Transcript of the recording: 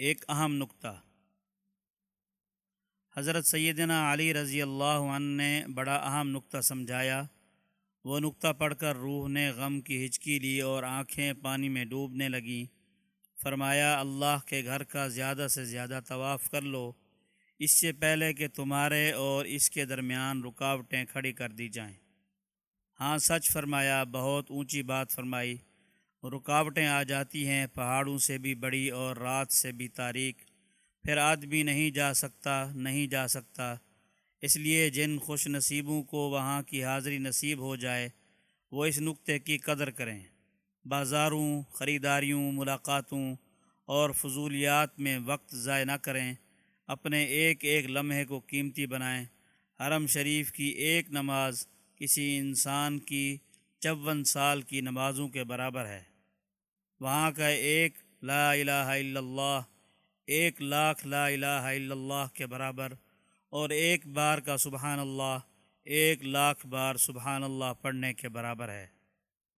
ایک اہم نقطہ۔ حضرت سیدنا علی رضی اللہ عنہ نے بڑا اہم نقطہ سمجھایا۔ وہ نقطہ پڑھ کر روح نے غم کی ہچکی لی اور آنکھیں پانی میں ڈوبنے لگیں۔ فرمایا، اللہ کے گھر کا زیادہ سے زیادہ طواف کر لو۔ اس سے پہلے کہ تمہارے اور اس کے درمیان رکاوٹیں کھڑی کر دی جائیں۔ ہاں سچ فرمایا، بہت اونچی بات فرمائی۔ رکاوٹیں آ جاتی ہیں، پہاڑوں سے بھی بڑی اور رات سے بھی تاریخ پھر آدمی نہیں جا سکتا، نہیں جا سکتا۔ اس لیے جن خوش نصیبوں کو وہاں کی حاضری نصیب ہو جائے، وہ اس نقطے کی قدر کریں۔ بازاروں، خریداریوں، ملاقاتوں اور فضولیات میں وقت ضائع نہ کریں۔ اپنے ایک ایک لمحے کو قیمتی بنائیں۔ حرم شریف کی ایک نماز کسی انسان کی چون سال کی نمازوں کے برابر ہے۔ وہاں کا ایک لا الہ الا اللہ، ایک لاکھ لا الہ الا اللہ کے برابر، اور ایک بار کا سبحان اللہ، ایک لاکھ بار سبحان اللہ پڑھنے کے برابر ہے۔